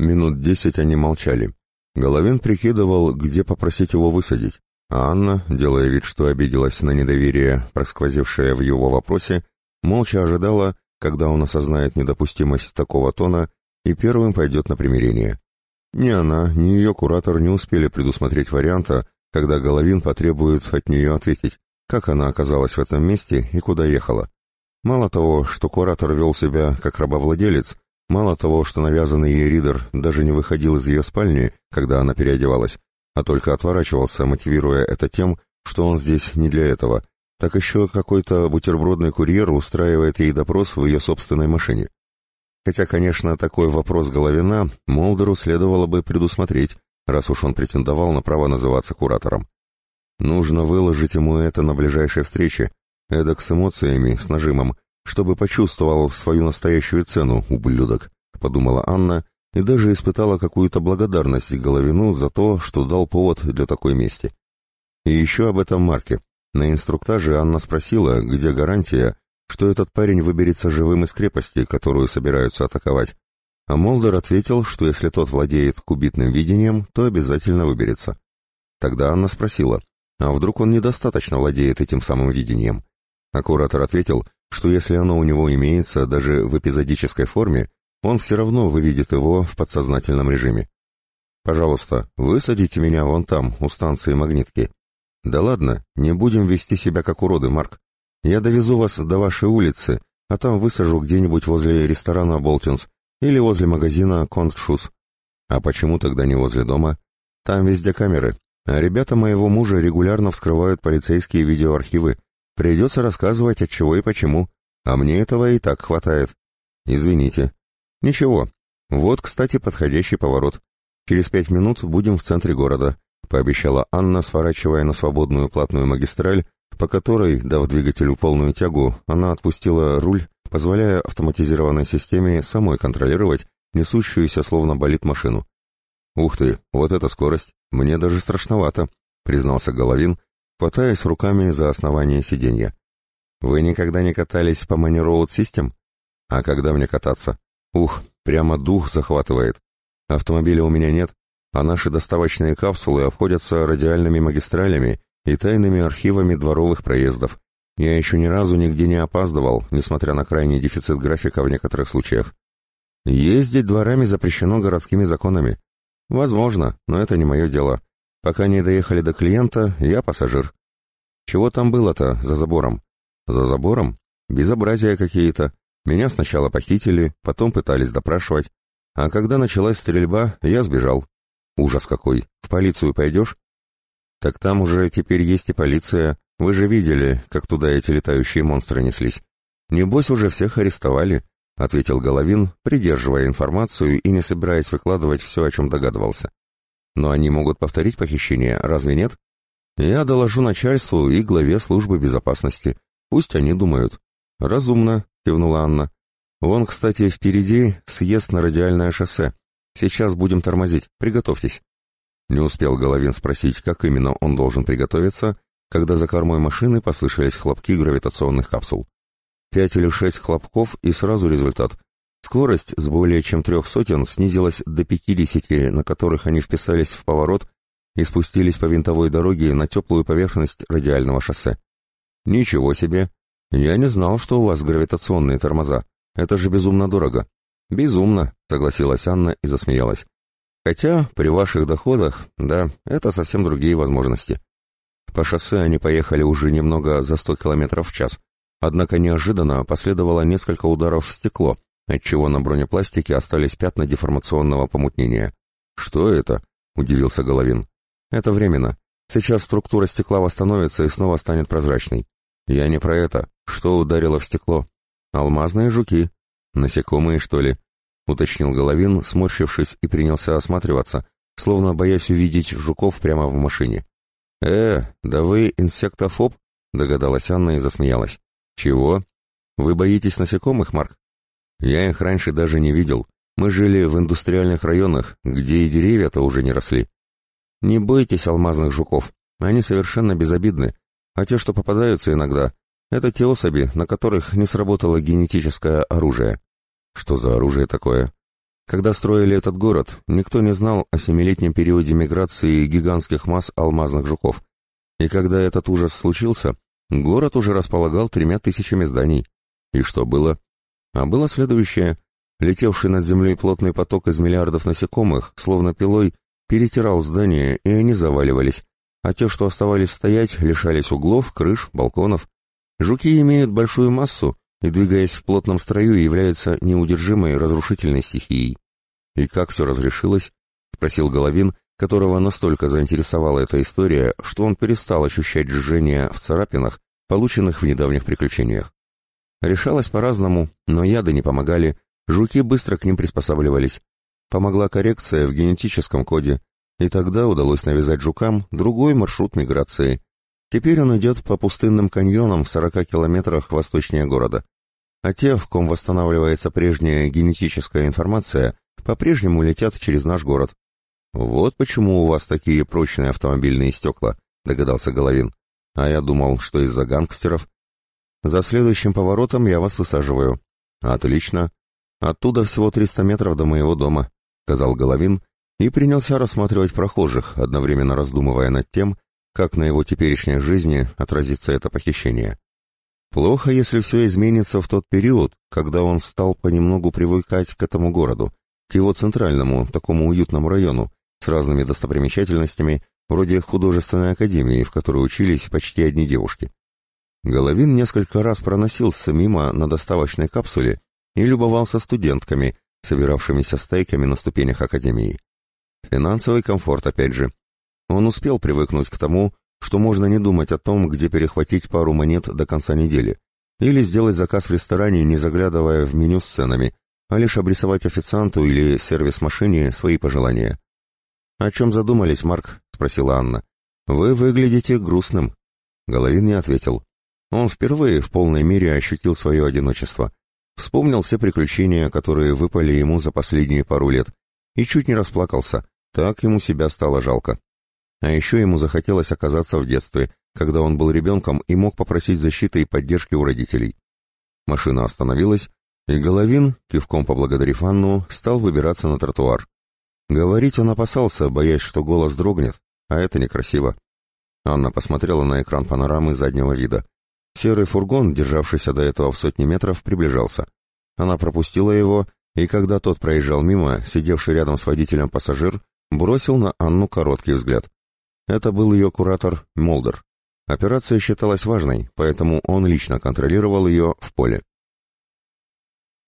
Минут десять они молчали. Головин прикидывал, где попросить его высадить, а Анна, делая вид, что обиделась на недоверие, просквозившее в его вопросе, молча ожидала, когда он осознает недопустимость такого тона и первым пойдет на примирение. Ни она, ни ее куратор не успели предусмотреть варианта, когда Головин потребует от нее ответить, как она оказалась в этом месте и куда ехала. Мало того, что куратор вел себя как рабовладелец, мало того, что навязанный ей ридер даже не выходил из ее спальни, когда она переодевалась, а только отворачивался, мотивируя это тем, что он здесь не для этого, так еще какой-то бутербродный курьер устраивает ей допрос в ее собственной машине. Хотя, конечно, такой вопрос Головина Молдеру следовало бы предусмотреть, раз уж он претендовал на право называться куратором. Нужно выложить ему это на ближайшей встрече, эдак с эмоциями, с нажимом, чтобы почувствовал свою настоящую цену, ублюдок, подумала Анна и даже испытала какую-то благодарность Головину за то, что дал повод для такой мести. И еще об этом Марке. На инструктаже Анна спросила, где гарантия, что этот парень выберется живым из крепости, которую собираются атаковать. А Молдер ответил, что если тот владеет кубитным видением, то обязательно выберется. Тогда Анна спросила, а вдруг он недостаточно владеет этим самым видением? А куратор ответил, что если оно у него имеется даже в эпизодической форме, он все равно выведет его в подсознательном режиме. «Пожалуйста, высадите меня вон там, у станции магнитки». «Да ладно, не будем вести себя как уроды, Марк. Я довезу вас до вашей улицы, а там высажу где-нибудь возле ресторана «Болтинс» или возле магазина «Контшус». А почему тогда не возле дома? Там везде камеры, а ребята моего мужа регулярно вскрывают полицейские видеоархивы. Придется рассказывать, от чего и почему. А мне этого и так хватает. Извините. Ничего. Вот, кстати, подходящий поворот. Через пять минут будем в центре города, пообещала Анна, сворачивая на свободную платную магистраль по которой, дав двигателю полную тягу, она отпустила руль, позволяя автоматизированной системе самой контролировать несущуюся словно болит машину. «Ух ты, вот эта скорость! Мне даже страшновато», — признался Головин, хватаясь руками за основание сиденья. «Вы никогда не катались по Money Road System? А когда мне кататься? Ух, прямо дух захватывает. Автомобиля у меня нет, а наши доставочные капсулы обходятся радиальными магистралями и тайными архивами дворовых проездов. Я еще ни разу нигде не опаздывал, несмотря на крайний дефицит графика в некоторых случаях. Ездить дворами запрещено городскими законами. Возможно, но это не мое дело. Пока не доехали до клиента, я пассажир. Чего там было-то за забором? За забором? Безобразия какие-то. Меня сначала похитили, потом пытались допрашивать. А когда началась стрельба, я сбежал. Ужас какой. В полицию пойдешь? «Так там уже теперь есть и полиция. Вы же видели, как туда эти летающие монстры неслись. Небось, уже всех арестовали», — ответил Головин, придерживая информацию и не собираясь выкладывать все, о чем догадывался. «Но они могут повторить похищение, разве нет?» «Я доложу начальству и главе службы безопасности. Пусть они думают». «Разумно», — кивнула Анна. «Вон, кстати, впереди съезд на радиальное шоссе. Сейчас будем тормозить. Приготовьтесь». Не успел Головин спросить, как именно он должен приготовиться, когда за кормой машины послышались хлопки гравитационных капсул. Пять или шесть хлопков и сразу результат. Скорость с более чем трех сотен снизилась до пятидесяти, на которых они вписались в поворот и спустились по винтовой дороге на теплую поверхность радиального шоссе. «Ничего себе! Я не знал, что у вас гравитационные тормоза. Это же безумно дорого». «Безумно», — согласилась Анна и засмеялась. Хотя при ваших доходах, да, это совсем другие возможности. По шоссе они поехали уже немного за 100 км в час, однако неожиданно последовало несколько ударов в стекло, отчего на бронепластике остались пятна деформационного помутнения. «Что это?» — удивился Головин. «Это временно. Сейчас структура стекла восстановится и снова станет прозрачной. Я не про это. Что ударило в стекло? Алмазные жуки. Насекомые, что ли? уточнил Головин, сморщившись и принялся осматриваться, словно боясь увидеть жуков прямо в машине. «Э, да вы инсектофоб?» — догадалась Анна и засмеялась. «Чего? Вы боитесь насекомых, Марк?» «Я их раньше даже не видел. Мы жили в индустриальных районах, где и деревья-то уже не росли. Не бойтесь алмазных жуков, они совершенно безобидны, а те, что попадаются иногда, это те особи, на которых не сработало генетическое оружие. Что за оружие такое? Когда строили этот город, никто не знал о семилетнем периоде миграции гигантских масс алмазных жуков. И когда этот ужас случился, город уже располагал тремя тысячами зданий. И что было? А было следующее. Летевший над землей плотный поток из миллиардов насекомых, словно пилой, перетирал здания, и они заваливались, а те, что оставались стоять, лишались углов, крыш, балконов. Жуки имеют большую массу и, двигаясь в плотном строю, являются неудержимой разрушительной стихией. «И как все разрешилось?» — спросил Головин, которого настолько заинтересовала эта история, что он перестал ощущать жжение в царапинах, полученных в недавних приключениях. Решалось по-разному, но яды не помогали, жуки быстро к ним приспосабливались. Помогла коррекция в генетическом коде, и тогда удалось навязать жукам другой маршрут миграции. Теперь он идет по пустынным каньонам в 40 километрах восточнее города. А те, в ком восстанавливается прежняя генетическая информация, по-прежнему летят через наш город. «Вот почему у вас такие прочные автомобильные стекла», — догадался Головин. «А я думал, что из-за гангстеров». «За следующим поворотом я вас высаживаю». «Отлично. Оттуда всего 300 метров до моего дома», — сказал Головин и принялся рассматривать прохожих, одновременно раздумывая над тем, как на его теперешней жизни отразится это похищение. Плохо, если все изменится в тот период, когда он стал понемногу привыкать к этому городу, к его центральному, такому уютному району, с разными достопримечательностями, вроде художественной академии, в которой учились почти одни девушки. Головин несколько раз проносился мимо на доставочной капсуле и любовался студентками, собиравшимися стайками на ступенях академии. Финансовый комфорт, опять же. Он успел привыкнуть к тому, что можно не думать о том, где перехватить пару монет до конца недели, или сделать заказ в ресторане, не заглядывая в меню с ценами, а лишь обрисовать официанту или сервис-машине свои пожелания. «О чем задумались, Марк?» — спросила Анна. «Вы выглядите грустным». Головин не ответил. Он впервые в полной мере ощутил свое одиночество. Вспомнил все приключения, которые выпали ему за последние пару лет, и чуть не расплакался. Так ему себя стало жалко. А еще ему захотелось оказаться в детстве, когда он был ребенком и мог попросить защиты и поддержки у родителей. Машина остановилась, и Головин, кивком поблагодарив Анну, стал выбираться на тротуар. Говорить он опасался, боясь, что голос дрогнет, а это некрасиво. Анна посмотрела на экран панорамы заднего вида. Серый фургон, державшийся до этого в сотни метров, приближался. Она пропустила его, и когда тот проезжал мимо, сидевший рядом с водителем пассажир бросил на Анну короткий взгляд. Это был ее куратор Молдер. Операция считалась важной, поэтому он лично контролировал ее в поле.